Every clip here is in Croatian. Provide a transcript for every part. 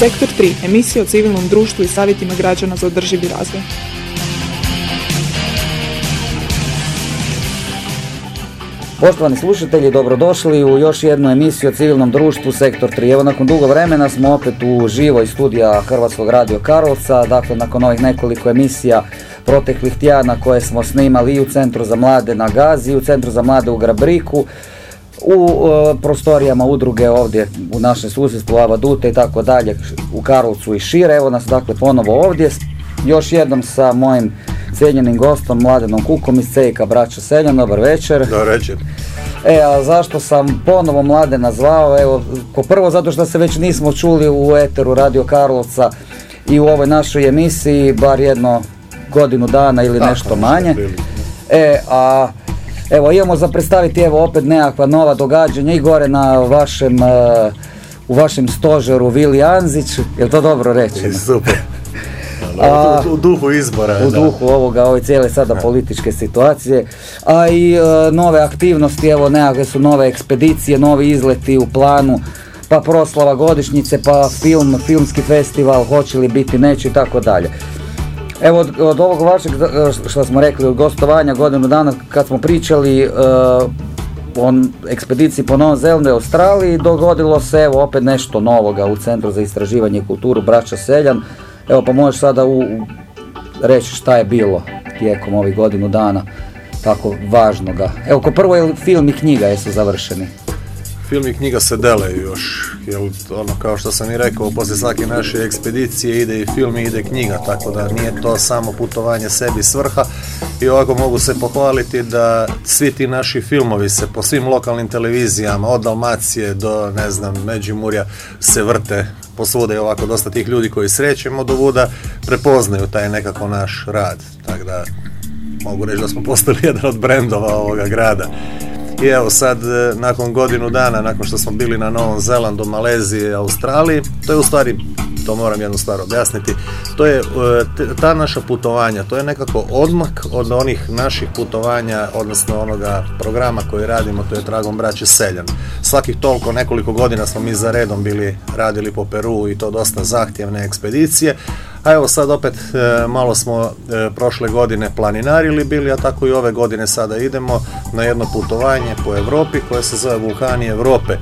Sektor 3, emisija o civilnom društvu i savjetima građana za održivi razvoj. Poštovani slušatelji, dobrodošli u još jednu emisiju o civilnom društvu Sektor 3. Evo nakon dugo vremena smo opet u živoj studija Hrvatskog radio Karlovca, dakle nakon ovih nekoliko emisija proteklih tjedana koje smo snimali i u Centru za mlade na Gazi, i u Centru za mlade u Grabriku, u e, prostorijama udruge ovdje u našem susjedstvu Lava Dute i tako dalje u Karlovcu i šire. Evo nas dakle ponovo ovdje, još jednom sa mojim cijenjenim gostom Mladenom Kukom iz Cejka Braća Seljan, dobar večer. Dobar večer. E, a zašto sam ponovo mlade nazvao? Evo, ko prvo zato što se već nismo čuli u Eteru Radio Karlovca i u ovoj našoj emisiji, bar jedno godinu dana ili nešto manje. E, a evo imamo za predstaviti evo opet nekakva nova događanja i gore na vašem e, u vašem stožeru Vili Anzić, je to dobro reći? Super. A, u, duhu izbora. U duhu ovoga, ove cijele sada političke situacije. A i e, nove aktivnosti, evo nekakve su nove ekspedicije, novi izleti u planu, pa proslava godišnjice, pa film, filmski festival, hoće li biti, neće i tako dalje. Evo od, ovog vašeg, što smo rekli, od gostovanja godinu dana kad smo pričali uh, o ekspediciji po Novom Zelandu i Australiji, dogodilo se evo opet nešto novoga u Centru za istraživanje i kulturu Braća Seljan. Evo pa možeš sada u, reći šta je bilo tijekom ovih godinu dana tako važnoga. Evo ko prvo je film i knjiga jesu završeni film i knjiga se dele još, jer ono kao što sam i rekao, poslije svake naše ekspedicije ide i film i ide knjiga, tako da nije to samo putovanje sebi svrha. I ovako mogu se pohvaliti da svi ti naši filmovi se po svim lokalnim televizijama, od Dalmacije do ne znam, Međimurja se vrte. Posvude i ovako dosta tih ljudi koji srećemo do Vuda prepoznaju taj nekako naš rad, tako da mogu reći da smo postali jedan od brendova ovoga grada. I evo sad, e, nakon godinu dana, nakon što smo bili na Novom Zelandu, Maleziji, Australiji, to je u stvari, to moram jednu stvar objasniti, to je e, ta naša putovanja, to je nekako odmak od onih naših putovanja, odnosno onoga programa koji radimo, to je Tragom braće Seljan. Svakih toliko, nekoliko godina smo mi za redom bili radili po Peru i to dosta zahtjevne ekspedicije, a evo sad opet e, malo smo e, prošle godine planinarili bili, a tako i ove godine sada idemo na jedno putovanje po Europi koje se zove Vulkani Europe.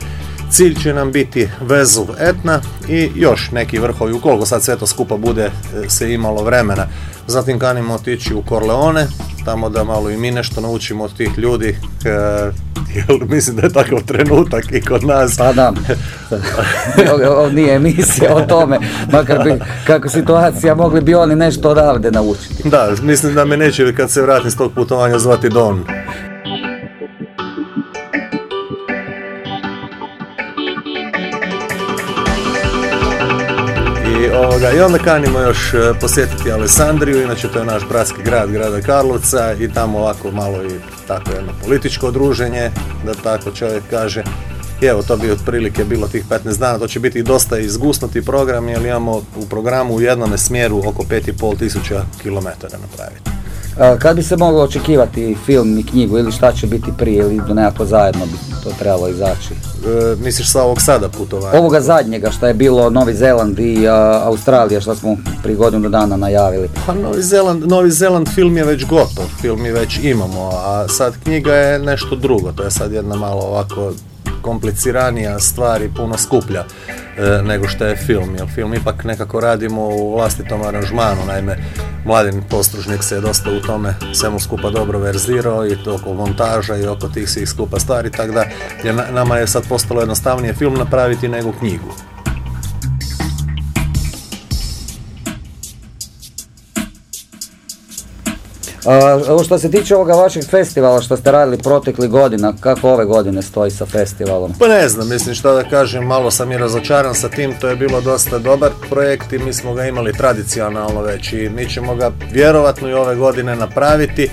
Cilj će nam biti Vezuv Etna i još neki vrhovi, ukoliko sad sve to skupa bude e, se imalo vremena. Zatim kanimo otići u Korleone, tamo da malo i mi nešto naučimo od tih ljudi, jer mislim da je takav trenutak i kod nas. Pa da, ovo nije emisija o tome, makar bi kako situacija mogli bi oni nešto odavde naučiti. Da, mislim da me neće kad se vratim s tog putovanja zvati Don. Ovoga, I onda kanimo još e, posjetiti Alessandriju, inače to je naš bratski grad, grada Karlovca i tamo ovako malo i tako jedno političko druženje, da tako čovjek kaže. I evo, to bi otprilike bilo tih 15 dana, to će biti dosta izgusnuti program, jer imamo u programu u jednom smjeru oko 5,5 tisuća kilometara napraviti. Kad bi se moglo očekivati film i knjigu ili šta će biti prije ili do nekako zajedno bi to trebalo izaći? E, misliš sa ovog sada putovanja? Ovoga zadnjega što je bilo Novi Zeland i Australija što smo prije godinu dana najavili. Pa Novi Zeland, Novi Zeland film je već gotov, film mi već imamo, a sad knjiga je nešto drugo, to je sad jedna malo ovako kompliciranija stvar i puno skuplja e, nego što je film. Jer film ipak nekako radimo u vlastitom aranžmanu. Naime, mladin postružnik se je dosta u tome svemu skupa dobro verzirao i to oko montaža i oko tih svih skupa stvari. Tako da je, nama je sad postalo jednostavnije film napraviti nego knjigu. Ovo što se tiče ovoga vašeg festivala što ste radili protekli godina, kako ove godine stoji sa festivalom? Pa ne znam, mislim što da kažem, malo sam i razočaran sa tim, to je bilo dosta dobar projekt i mi smo ga imali tradicionalno već i mi ćemo ga vjerovatno i ove godine napraviti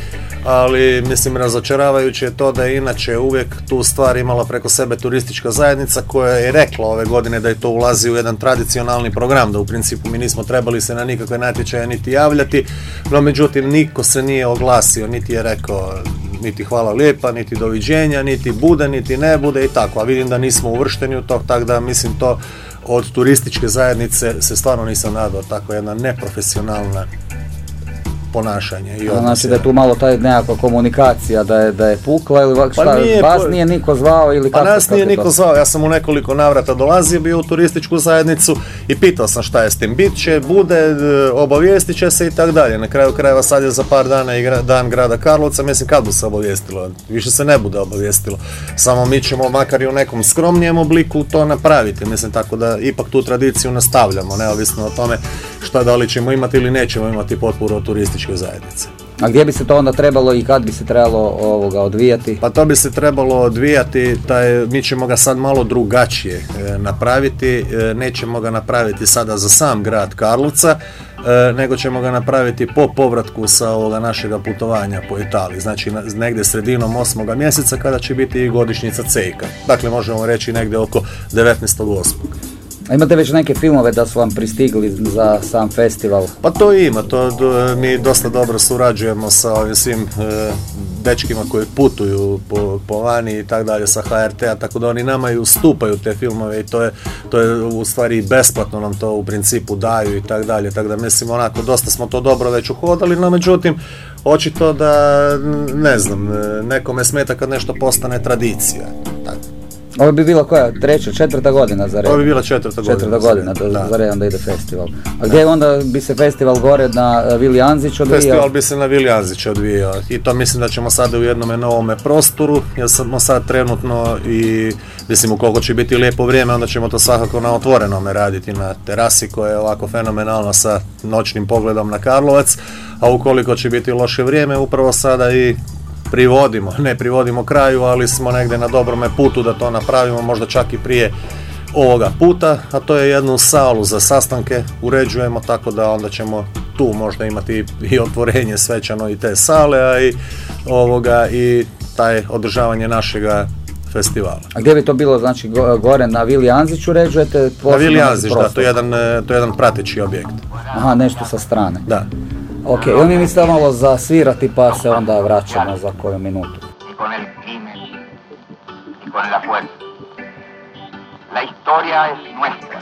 ali mislim razočaravajuće je to da je inače uvijek tu stvar imala preko sebe turistička zajednica koja je rekla ove godine da je to ulazi u jedan tradicionalni program, da u principu mi nismo trebali se na nikakve natječaje niti javljati, no međutim niko se nije oglasio, niti je rekao niti hvala lijepa, niti doviđenja, niti bude, niti ne bude i tako, a vidim da nismo uvršteni u to, tako da mislim to od turističke zajednice se stvarno nisam nadao. Tako jedna neprofesionalna ponašanje. I znači da je tu malo taj nekakva komunikacija da je, da je pukla ili pa šta, pa nije, vas nije niko zvao ili pa kako? Pa nas nije niko zvao, ja sam u nekoliko navrata dolazio, bio u turističku zajednicu i pitao sam šta je s tim, bit će, bude, e, obavijestit će se i tako dalje. Na kraju krajeva sad je za par dana i dan grada Karlovca, mislim kad bu se obavijestilo, više se ne bude obavijestilo. Samo mi ćemo makar i u nekom skromnijem obliku to napraviti, mislim tako da ipak tu tradiciju nastavljamo, neovisno o tome šta da li ćemo imati ili nećemo imati potporu od turističke zajednice. A gdje bi se to onda trebalo i kad bi se trebalo ovoga odvijati? Pa to bi se trebalo odvijati, taj, mi ćemo ga sad malo drugačije e, napraviti, e, nećemo ga napraviti sada za sam grad Karlovca, e, nego ćemo ga napraviti po povratku sa ovoga našega putovanja po Italiji, znači negdje sredinom osmoga mjeseca kada će biti i godišnjica Cejka. Dakle, možemo reći negdje oko 19.8. A imate već neke filmove da su vam pristigli za sam festival? Pa to ima, to mi dosta dobro surađujemo sa ovim svim e, dečkima koji putuju po, po vani i tako dalje sa HRT-a, tako da oni nama i ustupaju te filmove i to je, to je u stvari besplatno nam to u principu daju i tako dalje, tako da mislim onako dosta smo to dobro već uhodali, no međutim očito da ne znam, e, nekome smeta kad nešto postane tradicija. Tako. Ovo bi bila koja? Treća, četvrta godina za redom? Ovo bi bila četvrta godina. Četvrta godina da, za redom da ide festival. A gdje onda bi se festival gore na e, Vili Anzić odvijao? Festival bi se na Vili Anzić odvijao i to mislim da ćemo sada u jednom novome prostoru, jer smo sad trenutno i mislim ukoliko će biti lijepo vrijeme, onda ćemo to svakako na otvorenome raditi na terasi koja je ovako fenomenalna sa noćnim pogledom na Karlovac, a ukoliko će biti loše vrijeme, upravo sada i privodimo, ne privodimo kraju, ali smo negdje na dobrome putu da to napravimo, možda čak i prije ovoga puta, a to je jednu salu za sastanke uređujemo tako da onda ćemo tu možda imati i otvorenje svečano i te sale, a i ovoga i taj održavanje našega festivala. A gdje bi to bilo, znači gore na Vili Anzić uređujete? Na Vili Anzić, da, to je, jedan, to je jedan prateći objekt. Aha, nešto sa strane. Da. Ok, on mi mislite malo zasvirati pa se onda vraćamo za koju minutu. La historia es nuestra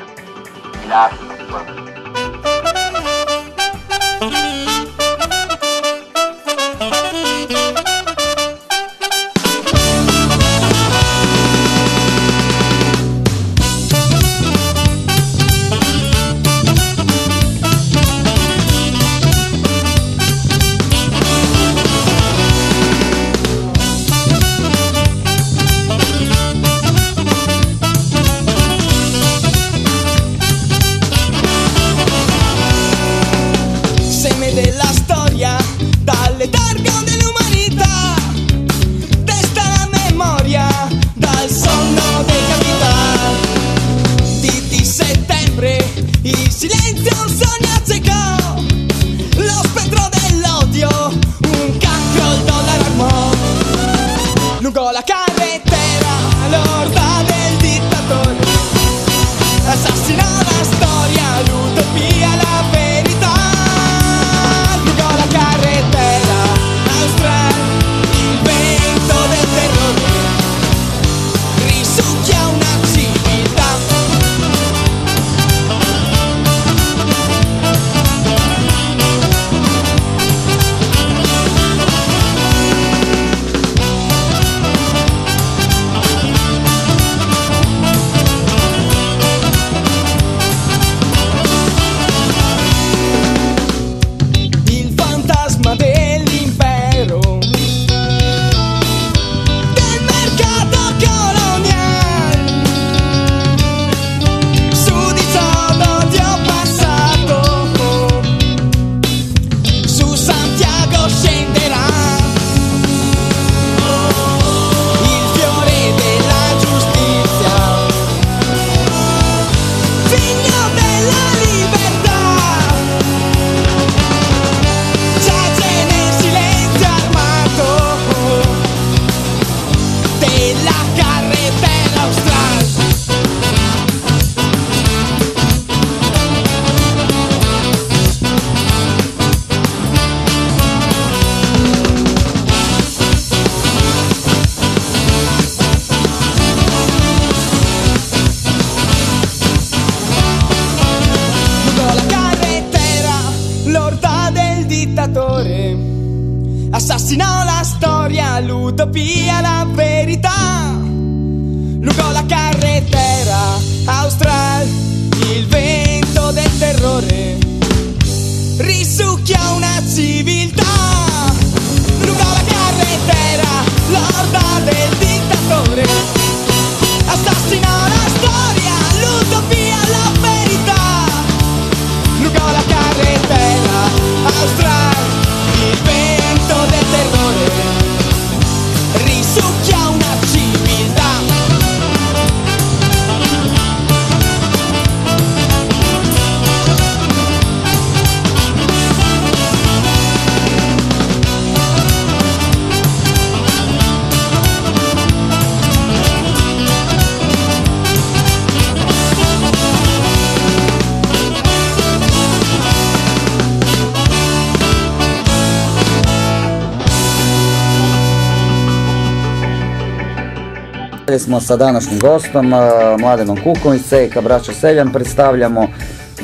smo sa današnjim gostom, Mladenom Kukom iz Cejka, braća Seljan, predstavljamo.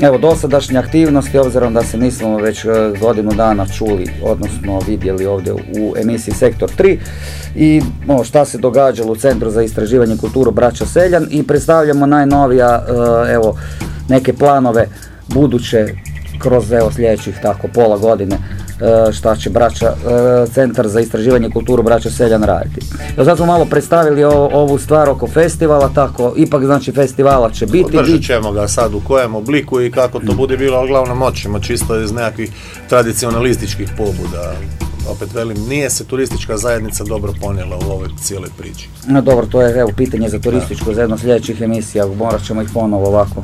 Evo, dosadašnje aktivnosti, obzirom da se nismo već e, godinu dana čuli, odnosno vidjeli ovdje u emisiji Sektor 3 i ono, šta se događalo u Centru za istraživanje kulturu Braća Seljan i predstavljamo najnovija, e, evo, neke planove buduće kroz evo sljedećih tako pola godine šta će braća, e, Centar za istraživanje kulturu Braća Seljan raditi. Evo sad smo malo predstavili o- ovu stvar oko festivala, tako, ipak znači festivala će biti. Održat ćemo ga sad u kojem obliku i kako to bude bilo, ali uglavnom moćemo čisto iz nekakvih tradicionalističkih pobuda. Opet velim, nije se turistička zajednica dobro ponijela u ovoj cijeloj priči. No dobro, to je evo pitanje za turističku, za jedno od sljedećih emisija, morat ćemo ih ponovo ovako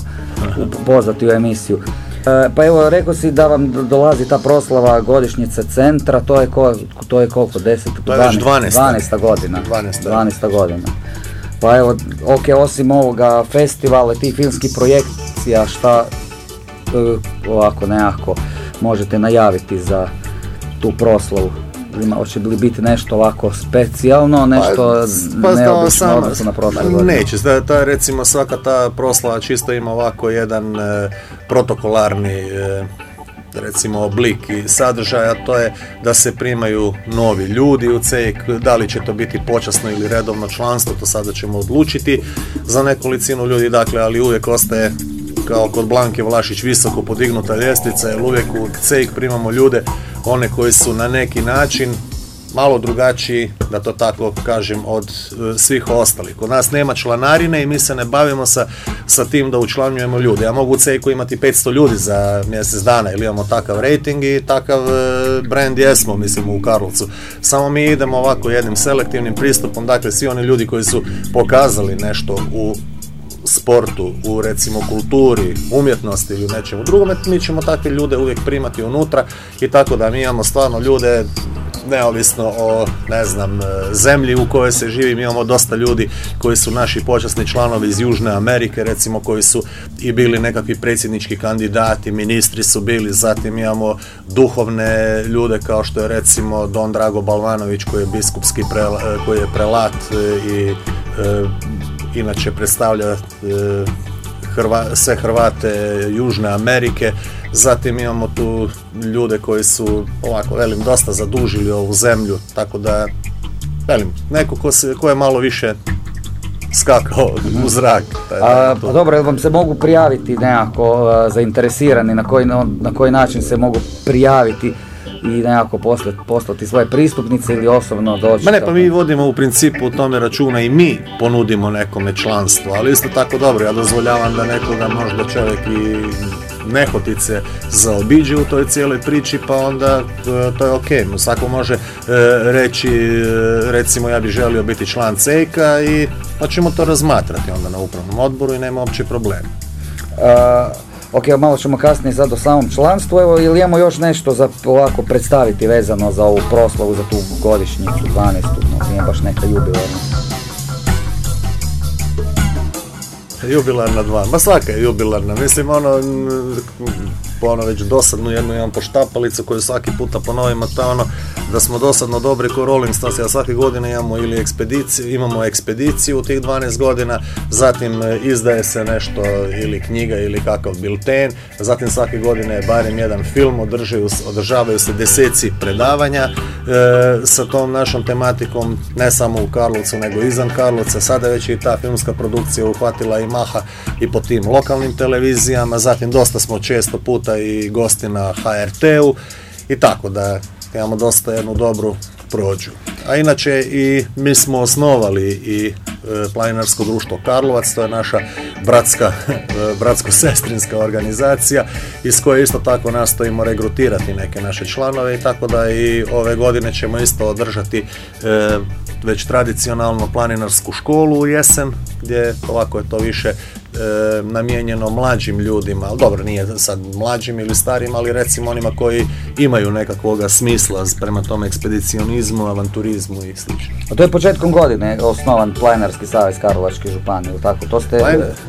pozvati u emisiju. E, pa evo, rekao si da vam do- dolazi ta proslava godišnjice centra, to je, ko, to je koliko, 10? To je već 12. 12. godina. 12. 12. godina. Pa evo, ok, osim ovoga festivala, tih filmskih projekcija, šta e, ovako nekako možete najaviti za tu proslavu? Ima, hoće li biti nešto ovako specijalno, nešto Pa, pa neobično odnosno na prošle godine? Neće, da, ta, recimo svaka ta proslava čisto ima ovako jedan e, protokolarni e, recimo oblik i sadržaj, a to je da se primaju novi ljudi u CEIK, da li će to biti počasno ili redovno članstvo, to sada ćemo odlučiti za nekolicinu ljudi, dakle, ali uvijek ostaje kao kod Blanke Vlašić visoko podignuta ljestvica, jer uvijek u CEIK primamo ljude, one koji su na neki način malo drugačiji, da to tako kažem, od e, svih ostalih. Kod nas nema članarine i mi se ne bavimo sa, sa tim da učlanjujemo ljude. Ja mogu u CEIK-u imati 500 ljudi za mjesec dana ili imamo takav rating i takav e, brand jesmo, mislim, u Karlovcu. Samo mi idemo ovako jednim selektivnim pristupom, dakle svi oni ljudi koji su pokazali nešto u sportu, u recimo kulturi, umjetnosti ili nečemu drugome, mi ćemo takve ljude uvijek primati unutra i tako da mi imamo stvarno ljude neovisno o, ne znam, e, zemlji u kojoj se živi, mi imamo dosta ljudi koji su naši počasni članovi iz Južne Amerike, recimo koji su i bili nekakvi predsjednički kandidati, ministri su bili, zatim imamo duhovne ljude kao što je recimo Don Drago Balvanović koji je biskupski prela- e, koji je prelat e, i e, inače predstavlja e, Hrva- sve Hrvate Južne Amerike. Zatim imamo tu ljude koji su ovako, velim, dosta zadužili ovu zemlju, tako da, velim, neko ko, se, ko je malo više skakao u zrak. taj A, pa dobro, vam se mogu prijaviti nekako a, zainteresirani, na koji, na, na koji način se mogu prijaviti i nekako poslati, poslati svoje pristupnice ili osobno doći? Ma ne, pa mi vodimo u principu u tome računa i mi ponudimo nekome članstvo, ali isto tako dobro, ja dozvoljavam da nekoga možda čovjek i nehotice zaobiđe u toj cijeloj priči, pa onda e, to je ok. Svako može e, reći, e, recimo ja bih želio biti član CEIK-a i pa ćemo to razmatrati onda na upravnom odboru i nema uopće problema. A, ok, malo ćemo kasnije sad o samom članstvu, evo, ili imamo još nešto za ovako predstaviti vezano za ovu proslavu, za tu godišnjicu 12. No, nije baš neka jubilarna. Jubilarna dva, ma svaka je jubilarna, mislim ono, n- ono već dosadnu jednu imam poštapalicu koju svaki puta ponovimo, to ono, da smo dosadno dobri ko Rolling Stones, a svake godine imamo ili ekspediciju, imamo ekspediciju u tih 12 godina, zatim e, izdaje se nešto ili knjiga ili kakav bilten, zatim svake godine je barem jedan film, održaju, održavaju se deseci predavanja e, sa tom našom tematikom, ne samo u Karlovcu, nego izvan Karlovca, sada već i ta filmska produkcija uhvatila i maha i po tim lokalnim televizijama, zatim dosta smo često puta i gosti na HRT-u i tako da imamo dosta jednu dobru prođu. A inače i mi smo osnovali i e, planinarsko društvo Karlovac, to je naša bratska, e, bratsko-sestrinska organizacija iz koje isto tako nastojimo regrutirati neke naše članove i tako da i ove godine ćemo isto održati e, već tradicionalno planinarsku školu u jesen, gdje ovako je to više namijenjeno mlađim ljudima, ali dobro nije sad mlađim ili starim, ali recimo onima koji imaju nekakvoga smisla prema tom ekspedicionizmu, avanturizmu i sl. A to je početkom godine osnovan Planinarski savez Karlovačke županije, tako? To ste,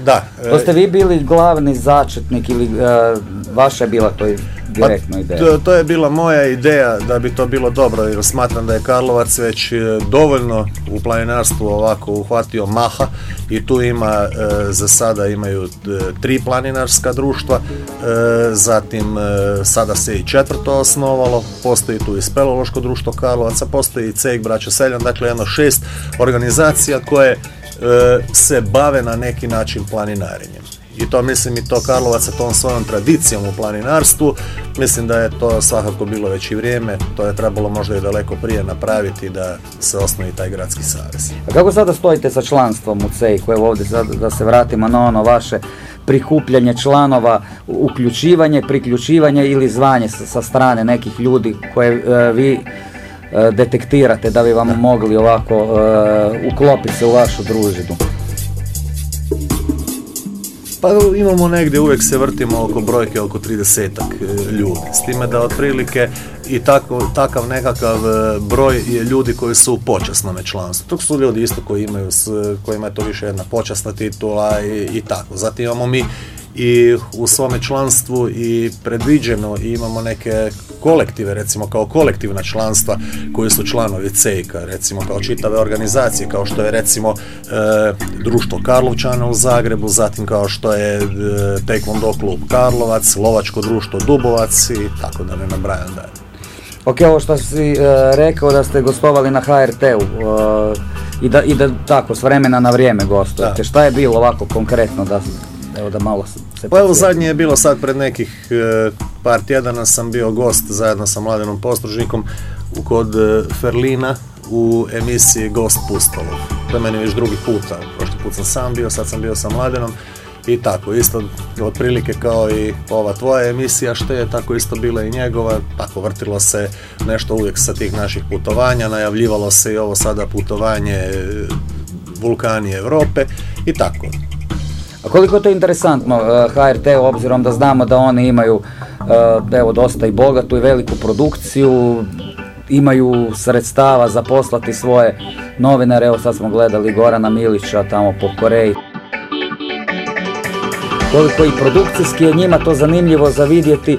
da. To ste vi bili glavni začetnik ili e, vaša je bila to direktno ideja? To, to je bila moja ideja da bi to bilo dobro jer smatram da je Karlovac već e, dovoljno u planinarstvu ovako uhvatio maha i tu ima e, za sada imaju e, tri planinarska društva, zatim sada se i četvrto osnovalo, postoji tu i spelološko društvo Karlovaca, postoji i CEG Braća Seljan, dakle jedno šest organizacija koje se bave na neki način planinarenjem i to mislim i to Karlovac sa tom svojom tradicijom u planinarstvu, mislim da je to svakako bilo već i vrijeme, to je trebalo možda i daleko prije napraviti da se osnovi taj gradski savez. A kako sada stojite sa članstvom u CEI, koje ovdje da se vratimo na ono vaše prikupljanje članova, uključivanje, priključivanje ili zvanje sa, strane nekih ljudi koje e, vi e, detektirate da bi vam mogli ovako e, uklopiti se u vašu družinu? Pa imamo negdje, uvijek se vrtimo oko brojke oko 30 e, ljudi. S time da otprilike i tako, takav nekakav e, broj je ljudi koji su u počasnom članstvu. To su ljudi isto koji imaju, s, kojima je to više jedna počasna titula i, i tako. Zatim imamo mi i u svome članstvu i predviđeno i imamo neke kolektive, recimo kao kolektivna članstva koji su članovi CEIKA, recimo kao čitave organizacije, kao što je recimo e, društvo Karlovčana u Zagrebu, zatim kao što je e, Taekwondo klub Karlovac, Lovačko društvo Dubovac i tako da ne nabrajam dalje. Ok, ovo što si e, rekao da ste gostovali na HRT-u e, i, da, i da tako s vremena na vrijeme gostujete, šta je bilo ovako konkretno da Evo da malo se... Pa evo zadnje je bilo sad pred nekih e, par tjedana sam bio gost zajedno sa Mladenom Postružnikom kod e, Ferlina u emisiji Gost Pustolov. To je meni već drugi puta. Prošli put sam sam bio, sad sam bio sa Mladenom i tako, isto otprilike kao i ova tvoja emisija što je, tako isto bila i njegova, tako vrtilo se nešto uvijek sa tih naših putovanja, najavljivalo se i ovo sada putovanje e, Vulkani Europe i tako. A koliko je to interesantno HRT obzirom da znamo da oni imaju e, evo dosta i bogatu i veliku produkciju, imaju sredstava za poslati svoje novinare, evo sad smo gledali Gorana Milića tamo po Koreji. Koliko i produkcijski je njima to zanimljivo za vidjeti,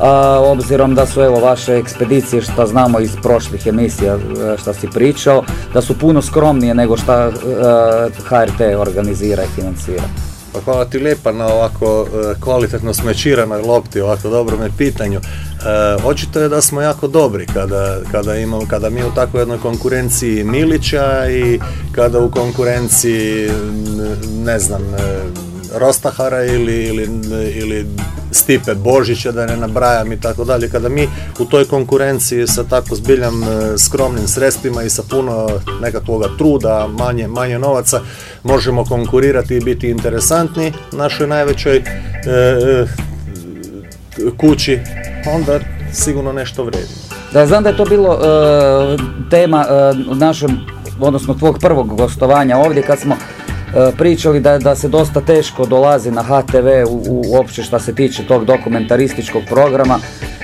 a, obzirom da su evo vaše ekspedicije što znamo iz prošlih emisija što si pričao, da su puno skromnije nego što HRT organizira i financira. Pa hvala ti lijepa na ovako e, kvalitetno smečiranoj lopti, ovako dobrome pitanju. E, očito je da smo jako dobri kada, kada, imamo, kada mi u takvoj jednoj konkurenciji Milića i kada u konkurenciji ne znam e, Rostahara ili, ili, ili Stipe Božića, da ne nabrajam i tako dalje. Kada mi u toj konkurenciji sa tako zbiljam e, skromnim sredstvima i sa puno nekakvoga truda, manje, manje novaca, možemo konkurirati i biti interesantni našoj najvećoj e, e, kući, onda sigurno nešto vredi. Da, znam da je to bilo tema uh, našem, odnosno tvog prvog gostovanja ovdje kad smo E, pričali da, da se dosta teško dolazi na HTV u, uopće što se tiče tog dokumentarističkog programa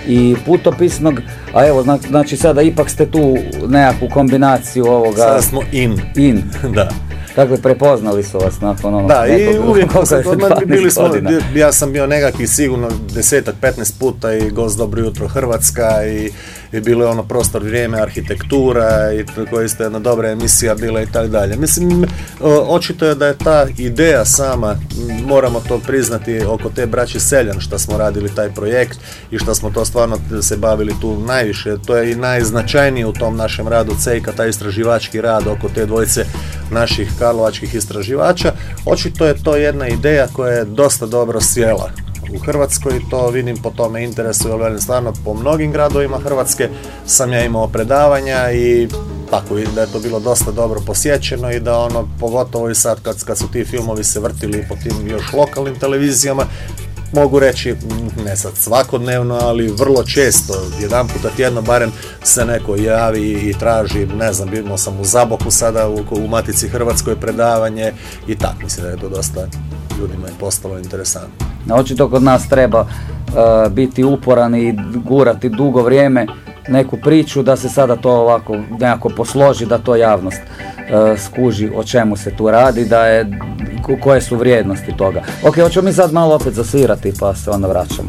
i putopisnog, a evo znači sada ipak ste tu nekakvu kombinaciju ovoga... Sada smo in. In. da. Dakle, prepoznali su vas nakon onog Da, i uvijek koliko je, kod mene 12 bili smo, ja sam bio nekakvih sigurno desetak, 15 puta i Gost Dobro jutro Hrvatska i, i bilo je ono prostor vrijeme, arhitektura i koja je isto jedna dobra emisija bila i tako dalje. Mislim, očito je da je ta ideja sama, moramo to priznati, oko te braće Seljan što smo radili taj projekt i što smo to stvarno se bavili tu najviše, to je i najznačajnije u tom našem radu CEIKA, taj istraživački rad oko te dvojice naših karlovačkih istraživača. Očito je to jedna ideja koja je dosta dobro sjela u Hrvatskoj to vidim po tome interesu, jer velim stvarno po mnogim gradovima Hrvatske sam ja imao predavanja i tako da je to bilo dosta dobro posjećeno i da ono, pogotovo i sad kad, kad su ti filmovi se vrtili po tim još lokalnim televizijama, mogu reći, mm, ne sad svakodnevno, ali vrlo često, jedan puta tjedno barem se neko javi i traži, ne znam, bimo sam u Zaboku sada u, u Matici Hrvatskoj predavanje i tak, mislim da je to dosta ljudima je postalo interesantno. Očito kod nas treba e, biti uporan i gurati dugo vrijeme neku priču da se sada to ovako nekako posloži, da to javnost skuži o čemu se tu radi, da je, ko- koje su vrijednosti toga. Ok, hoćemo mi sad malo opet zasvirati pa se onda vraćamo.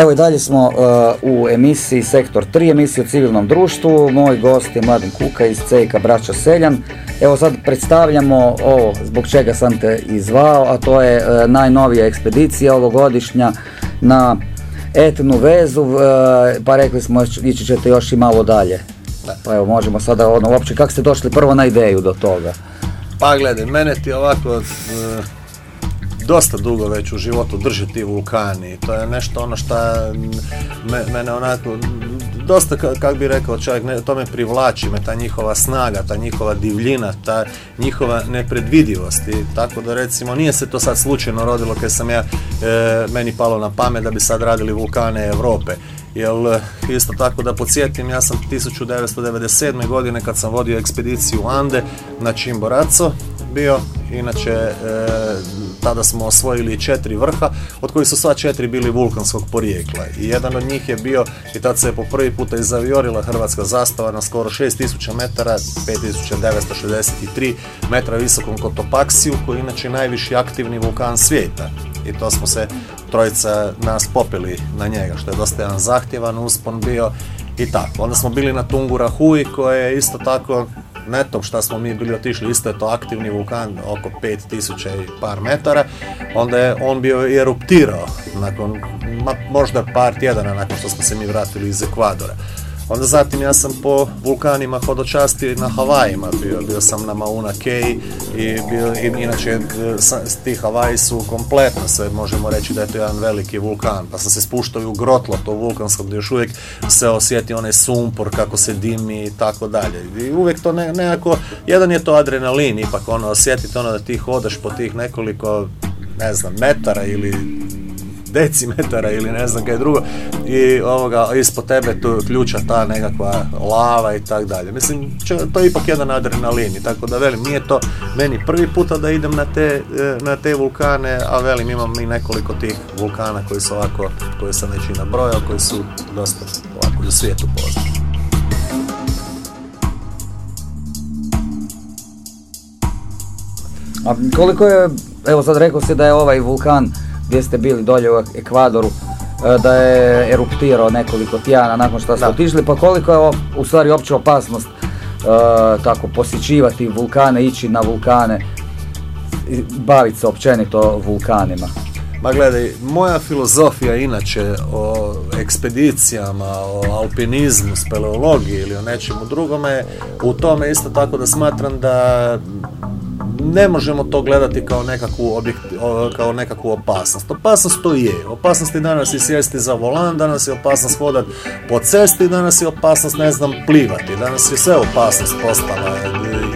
Evo i dalje smo uh, u emisiji Sektor 3, emisiji o civilnom društvu. Moj gost je Mladen Kuka iz Cejka Braća Seljan. Evo sad predstavljamo ovo zbog čega sam te izvao, a to je uh, najnovija ekspedicija ovogodišnja na etnu vezu, uh, pa rekli smo ići ćete još i malo dalje. Pa evo možemo sada ono, uopće kako ste došli prvo na ideju do toga? Pa gledaj, mene ti ovako dosta dugo već u životu drže ti vulkani. To je nešto ono što me, mene onako dosta, kako bi rekao čovjek, ne, to me privlači, me ta njihova snaga, ta njihova divljina, ta njihova nepredvidivost. I tako da recimo nije se to sad slučajno rodilo kad sam ja, e, meni palo na pamet da bi sad radili vulkane Europe. Jel, isto tako da podsjetim, ja sam 1997. godine kad sam vodio ekspediciju Ande na Chimborazo bio, inače e, tada smo osvojili četiri vrha, od kojih su sva četiri bili vulkanskog porijekla. I jedan od njih je bio, i tad se je po prvi puta izaviorila hrvatska zastava na skoro 6000 metara, 5963 metra visokom Kotopaksiju, koji je inače najviši aktivni vulkan svijeta. I to smo se trojica nas popili na njega, što je dosta jedan zahtjevan uspon bio i tako. Onda smo bili na Tungura Hui, koje je isto tako netom šta smo mi bili otišli, isto aktivni vulkan, oko 5000 i par metara, onda je on bio i eruptirao nakon ma, možda par tjedana nakon što smo se mi vratili iz Ekvadora. Onda zatim ja sam po vulkanima hodočastio na Havajima, bio, bio sam na Mauna Kea i, bio, i inače e, ti Havaji su kompletno sve, možemo reći da je to jedan veliki vulkan, pa sam se spuštao u grotlo to vulkansko gdje još uvijek se osjeti onaj sumpor kako se dimi i tako dalje. I uvijek to ne, nekako, jedan je to adrenalin, ipak ono, osjetiti ono da ti hodaš po tih nekoliko ne znam, metara ili decimetara ili ne znam kaj drugo i ovoga, ispod tebe tu ključa ta nekakva lava i tako dalje. Mislim, to je ipak jedan adrenalin tako da velim, nije to meni prvi puta da idem na te, e, na te vulkane, a velim, imam i nekoliko tih vulkana koji su ovako, koje sam već i nabrojao, koji su dosta ovako u svijetu poznati. A koliko je, evo sad rekao si da je ovaj vulkan gdje ste bili dolje u Ekvadoru, e, da je eruptirao nekoliko tjedana nakon što ste otišli, pa koliko je u stvari opće opasnost e, tako posjećivati vulkane, ići na vulkane, baviti se općenito vulkanima? Ma gledaj, moja filozofija inače o ekspedicijama, o alpinizmu, speleologiji ili o nečemu drugome, u tome isto tako da smatram da ne možemo to gledati kao nekakvu, objekt, kao nekakvu opasnost. Opasnost to je. Opasnost je danas i sjesti za volan, danas je opasnost hodat po cesti, danas je opasnost, ne znam, plivati. Danas je sve opasnost postala.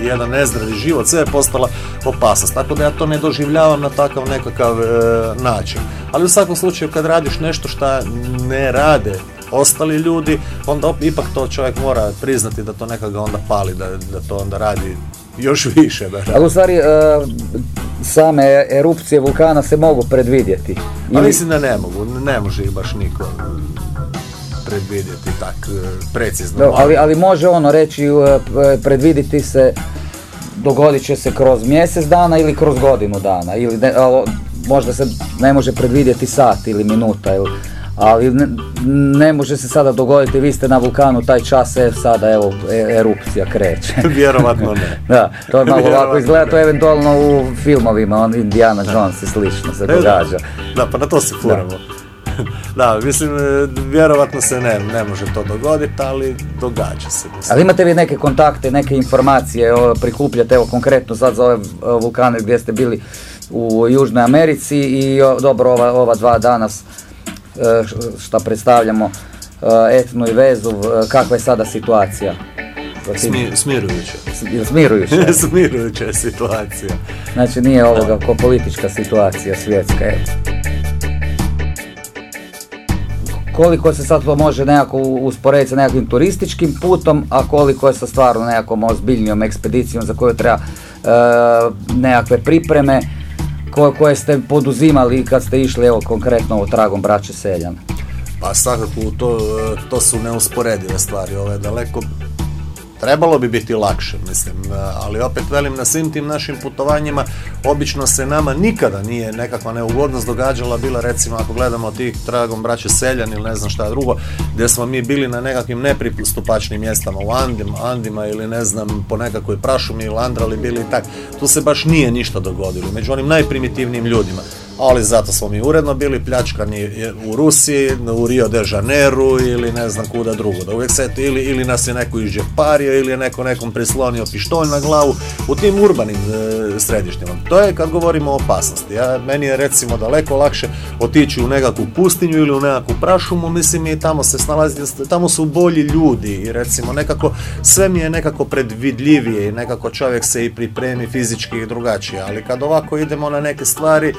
Jedan nezdravi život, sve je postala opasnost. Tako da ja to ne doživljavam na takav nekakav e, način. Ali u svakom slučaju kad radiš nešto što ne rade ostali ljudi, onda ipak to čovjek mora priznati da to nekako onda pali, da, da to onda radi još više. Da. Ali u stvari, uh, same erupcije vulkana se mogu predvidjeti. Pa mislim da ne mogu, ne može ih baš niko predvidjeti tak e, precizno. ali, ali može ono reći, e, predvidjeti se, dogodit će se kroz mjesec dana ili kroz godinu dana, ili ne, možda se ne može predvidjeti sat ili minuta, ili, ali ne, ne, može se sada dogoditi, vi ste na vulkanu taj čas, e, sada evo, e, erupcija kreće. Vjerovatno ne. da, to je malo ovako izgleda, to je eventualno u filmovima, on Indiana Jones i slično se događa. Da, pa na to se furamo. Da. mislim, e, vjerovatno se ne, ne može to dogoditi, ali događa se. Mislim. Ali imate vi neke kontakte, neke informacije, prikupljate, evo konkretno sad za ove vulkane gdje ste bili u Južnoj Americi i dobro ova, ova dva danas E, što predstavljamo e, etnu i vezu, e, kakva je sada situacija? smirujuća. Smirujuća. smirujuća je situacija. Znači nije ovoga ko politička situacija svjetska. Je. Koliko se sad to može nekako usporediti sa nekakvim turističkim putom, a koliko je sa stvarno nekakvom ozbiljnijom ekspedicijom za koju treba nekakve pripreme koje ste poduzimali kad ste išli evo konkretno u tragom braće Seljana? Pa svakako to, to su neusporedive stvari, ovo je daleko trebalo bi biti lakše, mislim, e, ali opet velim na svim tim našim putovanjima, obično se nama nikada nije nekakva neugodnost događala, bila recimo ako gledamo tih tragom braće Seljan ili ne znam šta drugo, gdje smo mi bili na nekakvim nepristupačnim mjestama u Andima, Andima ili ne znam po nekakvoj prašumi ili Andrali bili i tak, tu se baš nije ništa dogodilo, među onim najprimitivnijim ljudima ali zato smo mi uredno bili pljačkani u Rusiji, u Rio de Janeiro ili ne znam kuda drugo. Da uvijek se, ili, ili nas je neko izžepario ili je neko nekom prislonio pištolj na glavu u tim urbanim e, središtima. To je kad govorimo o opasnosti. Ja, meni je recimo daleko lakše otići u nekakvu pustinju ili u nekakvu prašumu, mislim i tamo se snalazi, tamo su bolji ljudi i recimo nekako sve mi je nekako predvidljivije i nekako čovjek se i pripremi fizički i drugačije, ali kad ovako idemo na neke stvari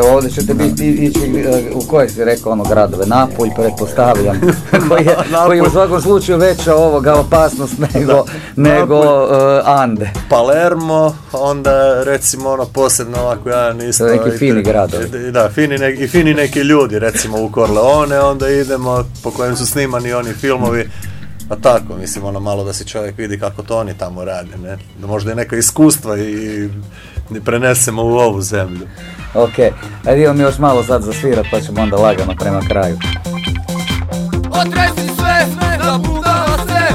Evo ovdje ćete biti ići e, u koje si rekao ono gradove, Napolj pretpostavljam, koji, je, koji je u svakom slučaju veća ovoga opasnost nego, nego e, Ande. Palermo, onda recimo ono posebno ovako jedan isto... Neki fini gradovi. Da, fini i fini neki ljudi, recimo u Corleone, onda idemo po kojem su snimani oni filmovi, a tako, mislim, ono malo da si čovjek vidi kako to oni tamo rade, ne? Da možda je neka iskustva i prenesemo u ovu zemlju. Ok, ajde imam još malo sad za svirat pa ćemo onda lagano prema kraju. Otresi sve, sve, da budala se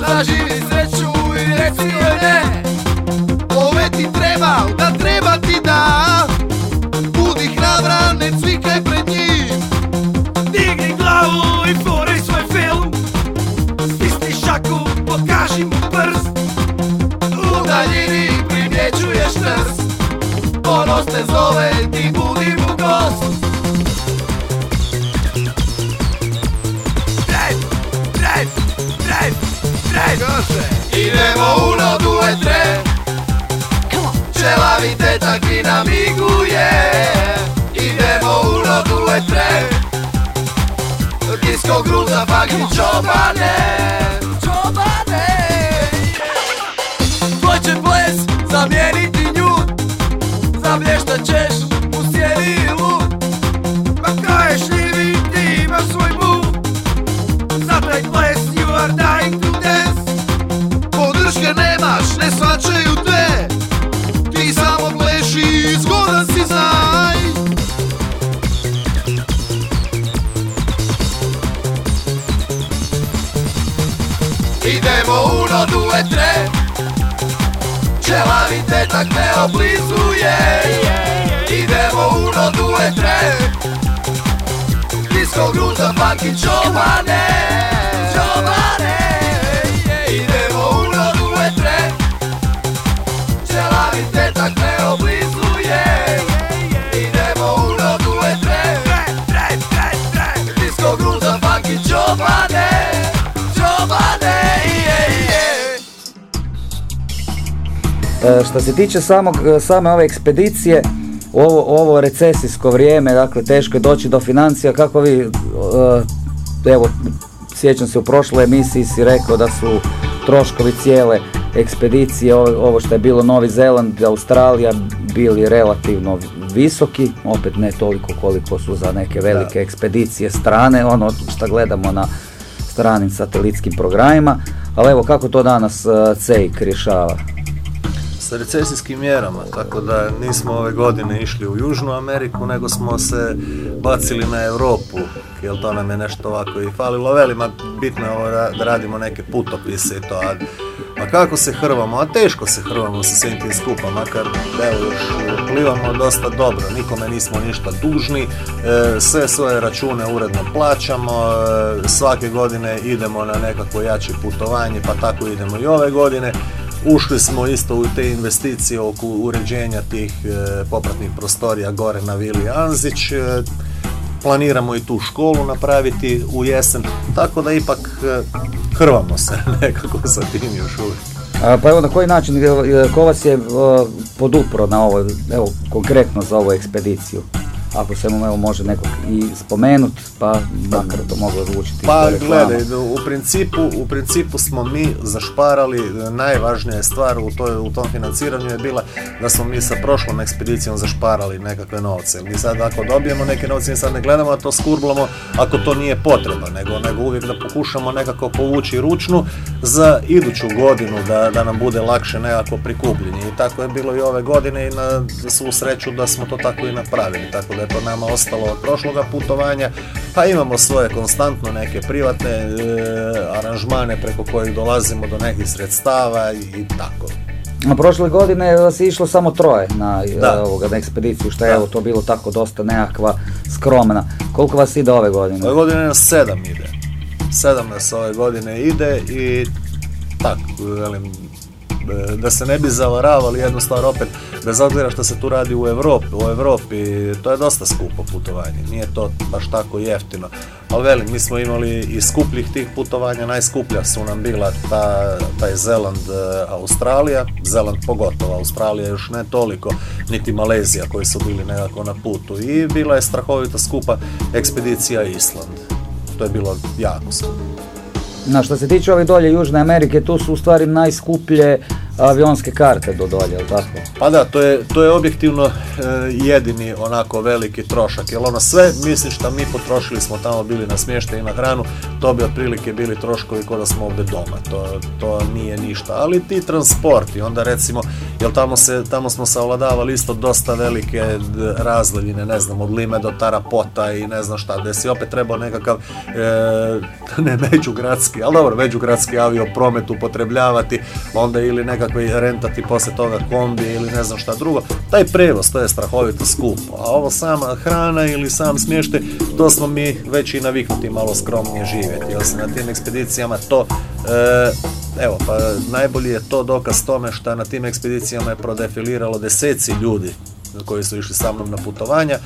Zaživi Ponos te zove, ti budi mu gost. Drive, drive, drive, drive Idemo uno, due, tre Čelavi tetak i namiguje. Idemo uno, due, tre Disco gruza, fucking čobane što se tiče samog, same ove ekspedicije, ovo, ovo recesijsko vrijeme, dakle teško je doći do financija, kako vi, e, evo, sjećam se u prošloj emisiji si rekao da su troškovi cijele ekspedicije, ovo, što je bilo Novi Zeland, Australija, bili relativno visoki, opet ne toliko koliko su za neke velike ekspedicije strane, ono što gledamo na stranim satelitskim programima, ali evo kako to danas uh, CEIK rješava? Sa recesijskim mjerama, tako da nismo ove godine išli u Južnu Ameriku, nego smo se bacili na Europu, jer to nam je nešto ovako i falilo. Velima bitno je da radimo neke putopise i to, a, a kako se hrvamo, a teško se hrvamo sa svim tim skupa, makar evo još plivamo dosta dobro, nikome nismo ništa dužni, e, sve svoje račune uredno plaćamo, e, svake godine idemo na nekakvo jače putovanje, pa tako idemo i ove godine. Ušli smo isto u te investicije oko uređenja tih e, popratnih prostorija gore na Vili Anzić. E, planiramo i tu školu napraviti u jesen, tako da ipak e, hrvamo se nekako sa tim još uvijek. Pa evo na koji način, e, ko vas je e, podupro na ovo, evo konkretno za ovu ekspediciju? Ako se mu evo može nekog i spomenut, pa makar to moglo zvučiti. Pa gledaj, u principu, u principu smo mi zašparali, najvažnija stvar u, toj, u tom financiranju je bila da smo mi sa prošlom ekspedicijom zašparali nekakve novce. Mi sad ako dobijemo neke novce, mi sad ne gledamo, a to skurblamo ako to nije potreba, nego, nego uvijek da pokušamo nekako povući ručnu za iduću godinu da, da nam bude lakše nekako prikupljenje. I tako je bilo i ove godine i na svu sreću da smo to tako i napravili. Tako da je to nama ostalo od prošloga putovanja, pa imamo svoje konstantno neke privatne e, aranžmane preko kojih dolazimo do nekih sredstava i, i tako. A prošle godine vas je išlo samo troje na, e, Da. ovoga, na ekspediciju, što je evo to bilo tako dosta nekakva skromna. Koliko vas ide ove godine? Ove godine nas sedam ide. Sedam nas ove godine ide i tako, velim, da se ne bi zavaravali jednu stvar opet, bez obzira što se tu radi u Europi, u Europi, to je dosta skupo putovanje, nije to baš tako jeftino. Ali velim, mi smo imali i skupljih tih putovanja, najskuplja su nam bila ta, taj Zeland, e, Australija, Zeland pogotovo, Australija još ne toliko, niti Malezija koji su bili nekako na putu i bila je strahovito skupa ekspedicija Island. To je bilo jako skupo. Na što se tiče ove dolje Južne Amerike, tu su u stvari najskuplje avionske karte do dolje, tako? Pa da, to je, to je objektivno e, jedini onako veliki trošak, jer ono sve, mislim što mi potrošili smo tamo bili na smještaj i na hranu, to bi otprilike bili troškovi kao da smo ovdje doma, to, to nije ništa, ali ti transporti, onda recimo, jer tamo, se, tamo smo savladavali isto dosta velike razdaljine, ne znam, od Lime do Tarapota i ne znam šta, gdje si opet trebao nekakav, e, ne međugradski, ali dobro, međugradski avio promet upotrebljavati, onda ili nekakve rentati poslije toga kombi ili ne znam šta drugo. Taj prevoz, to je strahovito skupo. A ovo sama hrana ili sam smještaj, to smo mi već i naviknuti malo skromnije živjeti. Jer se na tim ekspedicijama to, e, evo, pa najbolji je to dokaz tome što na tim ekspedicijama je prodefiliralo deseci ljudi koji su išli sa mnom na putovanja,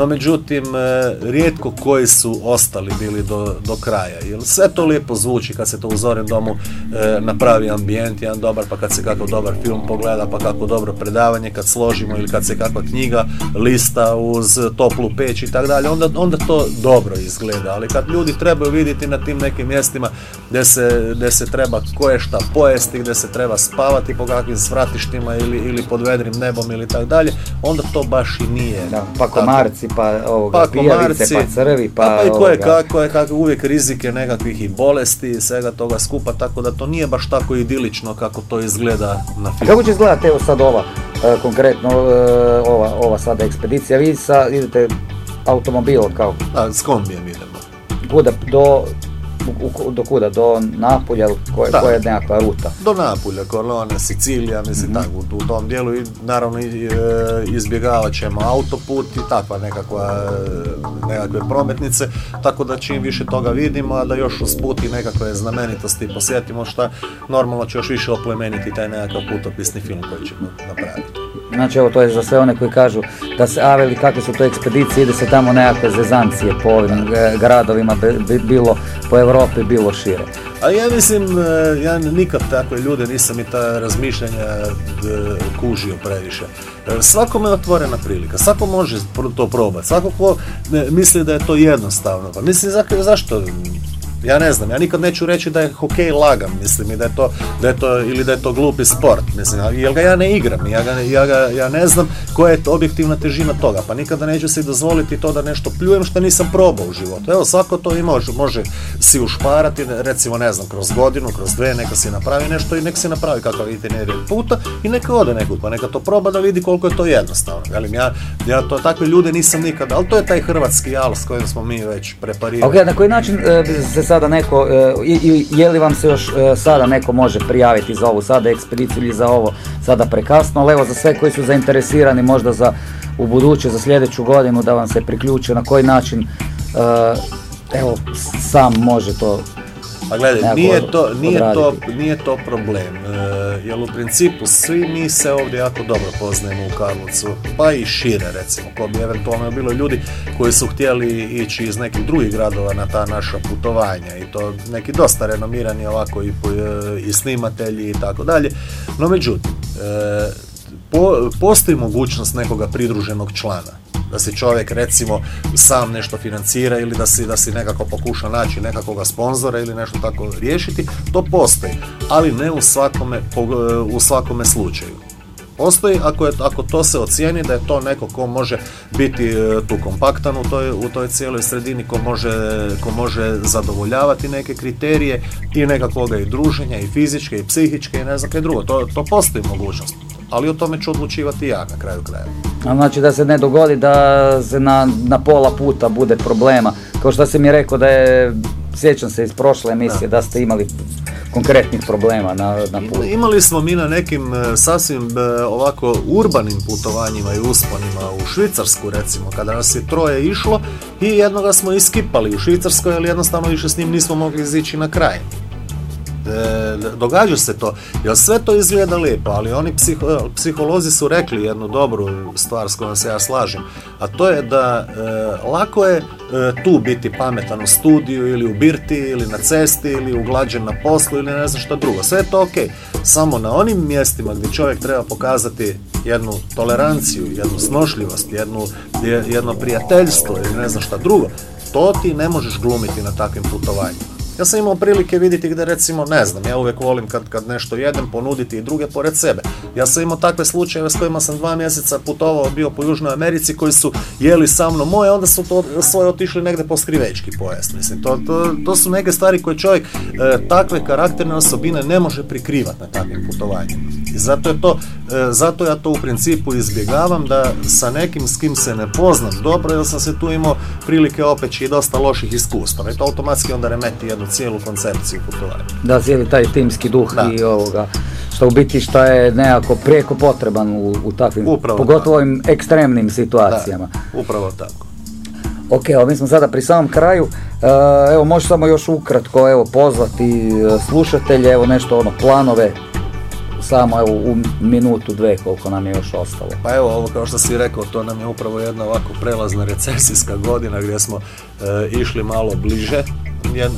no međutim, e, rijetko koji su ostali bili do, do kraja, jer sve to lijepo zvuči kad se to u Zorem domu e, napravi ambijent, jedan dobar, pa kad se kakav dobar film pogleda, pa kako dobro predavanje, kad složimo ili kad se kakva knjiga lista uz toplu peć i tako dalje, onda, onda to dobro izgleda, ali kad ljudi trebaju vidjeti na tim nekim mjestima gdje se, gdje se treba koje šta pojesti, gdje se treba spavati po kakvim svratištima ili, ili pod vedrim nebom ili tako dalje, onda to baš i nije. Da, pa komarci, pa ovoga, Pa pijavice, komarci, pa crvi, pa, pa, i koje kako je kako uvijek rizike nekakvih i bolesti i svega toga skupa, tako da to nije baš tako idilično kako to izgleda na filmu. Kako će izgledati evo sad ova, e, konkretno e, ova, ova sada ekspedicija? Vi sa, idete automobilom kao Da, s kombijem idemo. kuda, do, u- do kuda, do Napulja, koje, koja je nekakva ruta? Do Napulja, Korleone, Sicilija, mislim tako, u, tom dijelu i naravno e, izbjegavat ćemo autoput i takva nekakva, e, nekakve prometnice, tako da čim više toga vidimo, a da još usput i nekakve znamenitosti posjetimo, šta normalno će još više oplemeniti taj nekakav putopisni film koji ćemo napraviti. Znači evo to je za sve one koji kažu da se a veli kakve su to ekspedicije, ide se tamo nekakve zezancije po ovim e, gradovima, bilo po Europi, bilo šire. A ja mislim, e, ja nikad takve ljude nisam i ta razmišljanja e, kužio previše. Svakome je otvorena prilika, svako može to probati, svako ko misli da je to jednostavno. Pa mislim, za- zašto? Ja ne znam, ja nikad neću reći da je hokej lagan, mislim, i da je to, da je to, ili da je to glupi sport, mislim, jer ga ja ne igram, ja, ga, ja, ga, ja ne znam koja je to objektivna težina toga, pa nikada neću si dozvoliti to da nešto pljujem što nisam probao u životu. Evo, svako to i može, si ušparati, recimo, ne znam, kroz godinu, kroz dve, neka si napravi nešto i neka si napravi kakav itinerij puta i neka ode nekud, pa neka to proba da vidi koliko je to jednostavno. Velim, ja, ja to takve ljude nisam nikada, ali to je taj hrvatski jal s kojim smo mi već preparirali. Ok, na koji način se sada neko, e, i, je li vam se još e, sada neko može prijaviti za ovu sada ekspediciju ili za ovo sada prekasno, ali evo za sve koji su zainteresirani možda za u buduće, za sljedeću godinu da vam se priključe, na koji način e, evo sam može to Pa gledaj, nije to, nije, to, nije to problem, e, jer u principu svi mi se ovdje jako dobro poznajemo u Karlovcu, pa i šire recimo, ko bi eventualno bilo ljudi koji su htjeli ići iz nekih drugih gradova na ta naša putovanja i to neki dosta renomirani ovako i, e, i snimatelji i tako dalje, no međutim, e, po- postoji mogućnost nekoga pridruženog člana. Da si čovjek recimo sam nešto financira ili da si, da si nekako pokuša naći nekakvoga sponzora ili nešto tako riješiti, to postoji, ali ne u svakome, u svakome slučaju postoji ako, je, ako to se ocijeni da je to neko ko može biti e, tu kompaktan u toj, u toj cijeloj sredini, ko može, ko može zadovoljavati neke kriterije i nekakvoga i druženja i fizičke i psihičke i ne znam kaj drugo. To, to postoji mogućnost ali o tome ću odlučivati ja na kraju kraja. A znači da se ne dogodi da se na, na pola puta bude problema. Kao što si mi rekao da je, sjećam se iz prošle emisije, da, da ste imali konkretnih problema na, na putu. Imali smo mi na nekim e, sasvim e, ovako urbanim putovanjima i usponima u Švicarsku recimo, kada nas je troje išlo i jednoga smo iskipali u Švicarskoj, ali jednostavno više s njim nismo mogli izići na kraj. E, događa se to, jer sve to izgleda lijepo, ali oni psiholozi su rekli jednu dobru stvar s kojom se ja slažem, a to je da e, lako je e, tu biti pametan u studiju ili u birti ili na cesti ili uglađen na poslu ili ne znam što drugo, sve je to ok, samo na onim mjestima gdje čovjek treba pokazati jednu toleranciju, jednu snošljivost, jednu, jedno prijateljstvo ili ne znam šta drugo, to ti ne možeš glumiti na takvim putovanjima. Ja sam imao prilike vidjeti gdje recimo, ne znam, ja uvijek volim kad, kad nešto jedem ponuditi i druge pored sebe. Ja sam imao takve slučajeve s kojima sam dva mjeseca putovao bio po Južnoj Americi koji su jeli sa mnom moje, onda su to svoje otišli negdje po skrivečki pojest. Mislim, to, to, to, su neke stvari koje čovjek e, takve karakterne osobine ne može prikrivati na takvim putovanjima. I zato je to, e, zato ja to u principu izbjegavam da sa nekim s kim se ne poznam dobro, jer sam se tu imao prilike opeći i dosta loših iskustava. I to automatski onda remeti jednu cijelu koncepciju putovanja. Da, cijeli taj timski duh i ovoga, što u biti što je nekako prijeko potreban u, u takvim, upravo pogotovo ovim ekstremnim situacijama. upravo tako. Ok, mi smo sada pri samom kraju. E, evo, možeš samo još ukratko evo, pozvati e, slušatelje, evo nešto ono, planove samo evo u minutu, dve koliko nam je još ostalo. Pa evo ovo kao što si rekao, to nam je upravo jedna ovako prelazna recesijska godina gdje smo išli malo bliže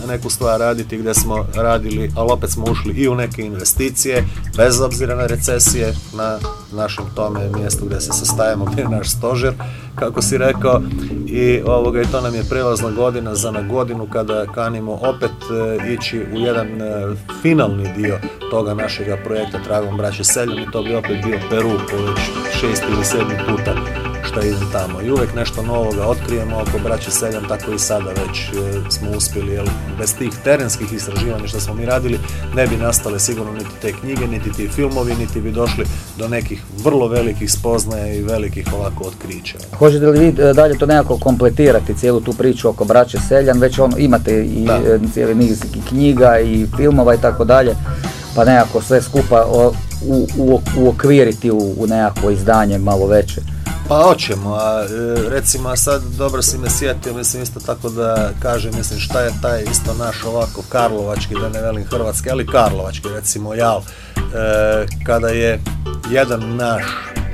neku stvar raditi gdje smo radili, ali opet smo ušli i u neke investicije, bez obzira na recesije, na našem tome mjestu gdje se sastajemo, gdje je naš stožer, kako si rekao, i ovoga i to nam je prelazna godina za na godinu kada kanimo opet e, ići u jedan e, finalni dio toga našega projekta Tragom braće Seljom i to bi opet bio Peru već šest ili sedmi puta što idem tamo. I uvijek nešto novoga otkrijemo oko braće Seljan, tako i sada već e, smo uspjeli, jer bez tih terenskih istraživanja što smo mi radili, ne bi nastale sigurno niti te knjige, niti ti filmovi, niti bi došli do nekih vrlo velikih spoznaja i velikih ovako otkrića. Hoćete li vi e, dalje to nekako kompletirati, cijelu tu priču oko braće Seljan, već ono, imate i e, cijeli niz knjiga i filmova i tako dalje, pa nekako sve skupa u, u, uokviriti u, u nekako izdanje malo veće. Pa hoćemo, a e, recimo sad dobro si me sjetio, mislim isto tako da kažem, mislim šta je taj isto naš ovako karlovački, da ne velim hrvatski, ali karlovački recimo jal, e, kada je jedan naš,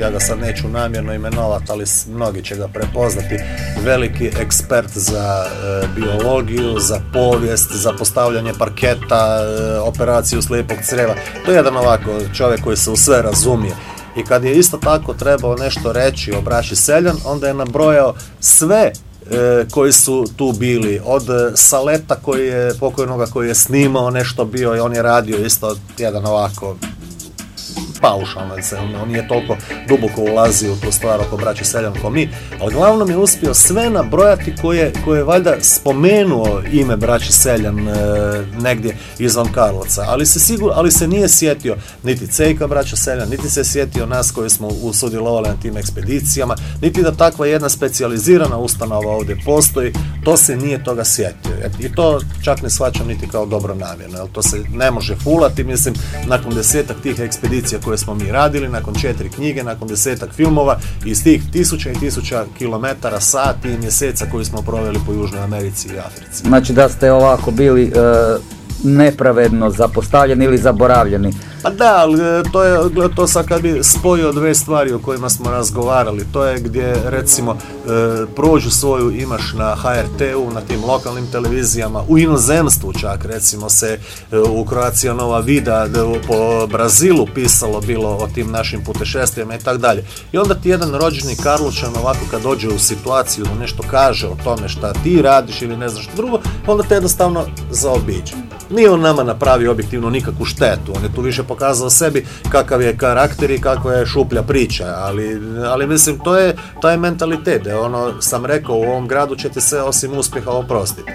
ja ga sad neću namjerno imenovati, ali mnogi će ga prepoznati, veliki ekspert za e, biologiju, za povijest, za postavljanje parketa, operaciju slijepog creva, to je jedan ovako čovjek koji se u sve razumije i kad je isto tako trebao nešto reći o braći Seljan, onda je nabrojao sve e, koji su tu bili, od e, Saleta koji je, pokojnoga koji je snimao nešto bio i on je radio isto jedan ovako paušalno, se, on nije toliko duboko ulazio u tu stvar oko braće Seljan ko mi, ali glavnom je uspio sve nabrojati koje, koje je valjda spomenuo ime braće Seljan e, negdje izvan Karlovca, ali se, sigur, ali se nije sjetio niti Cejka braća Seljan, niti se sjetio nas koji smo sudjelovali na tim ekspedicijama, niti da takva jedna specijalizirana ustanova ovdje postoji, to se nije toga sjetio. I to čak ne shvaćam niti kao dobro namjerno, jer to se ne može fulati, mislim, nakon desetak tih ekspedicija koje smo mi radili, nakon četiri knjige, nakon desetak filmova, iz tih tisuća i tisuća kilometara, sati i mjeseca koji smo proveli po Južnoj Americi i Africi. Znači da ste ovako bili e, nepravedno zapostavljeni ili zaboravljeni. Pa da, ali e, to je gle, to sad kad bi spojio dve stvari o kojima smo razgovarali, to je gdje recimo e, prođu svoju imaš na HRT-u, na tim lokalnim televizijama, u inozemstvu čak recimo se e, u Croatia Nova Vida po Brazilu pisalo bilo o tim našim putešestvijama i tako dalje. I onda ti jedan rođeni Karlučan ovako kad dođe u situaciju da nešto kaže o tome šta ti radiš ili ne znam što drugo, onda te jednostavno zaobiđe. Nije on nama napravio objektivno nikakvu štetu, on je tu više pokazao sebi kakav je karakter i kakva je šuplja priča, ali, ali mislim to je taj mentalitet, da ono sam rekao u ovom gradu će ti sve osim uspjeha oprostiti.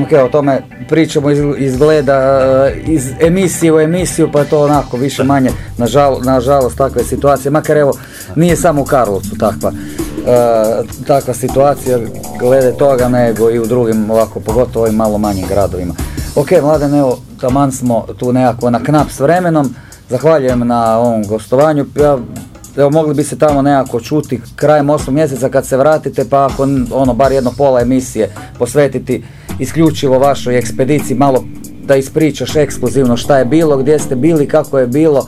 Ok, o tome pričamo iz, izgleda e, iz emisije u emisiju, pa je to onako više manje, nažal, nažalost, takve situacije, makar evo, nije samo u Karlovcu takva, e, takva situacija glede toga, nego i u drugim, ovako, pogotovo ovim malo manjim gradovima. Ok, Mladen, evo, taman smo tu nekako na knap s vremenom, zahvaljujem na ovom gostovanju, ja Evo, mogli bi se tamo nekako čuti krajem 8 mjeseca kad se vratite, pa ako ono, bar jedno pola emisije posvetiti isključivo vašoj ekspediciji, malo da ispričaš ekskluzivno šta je bilo, gdje ste bili, kako je bilo,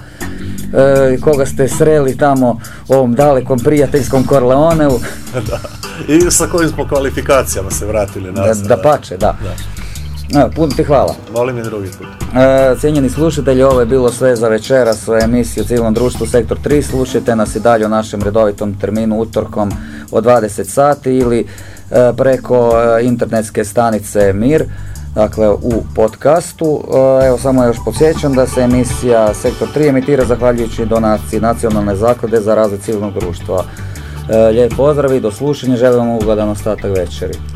e, koga ste sreli tamo u ovom dalekom prijateljskom Korleoneu, da. I sa kojim smo kvalifikacijama se vratili da, nazad. da pače, da. Evo, puno ti hvala. Molim i drugi put. E, cijenjeni slušatelji, ovo je bilo sve za večeras u emisiji o civilnom društvu Sektor 3. Slušajte nas i dalje u našem redovitom terminu utorkom od 20 sati ili e, preko e, internetske stanice Mir, dakle u podcastu. E, evo samo još podsjećam da se emisija Sektor 3 emitira zahvaljujući donaciji Nacionalne zaklade za razvoj civilnog društva. Lijep pozdrav i do slušanja, želim vam ugodan ostatak večeri.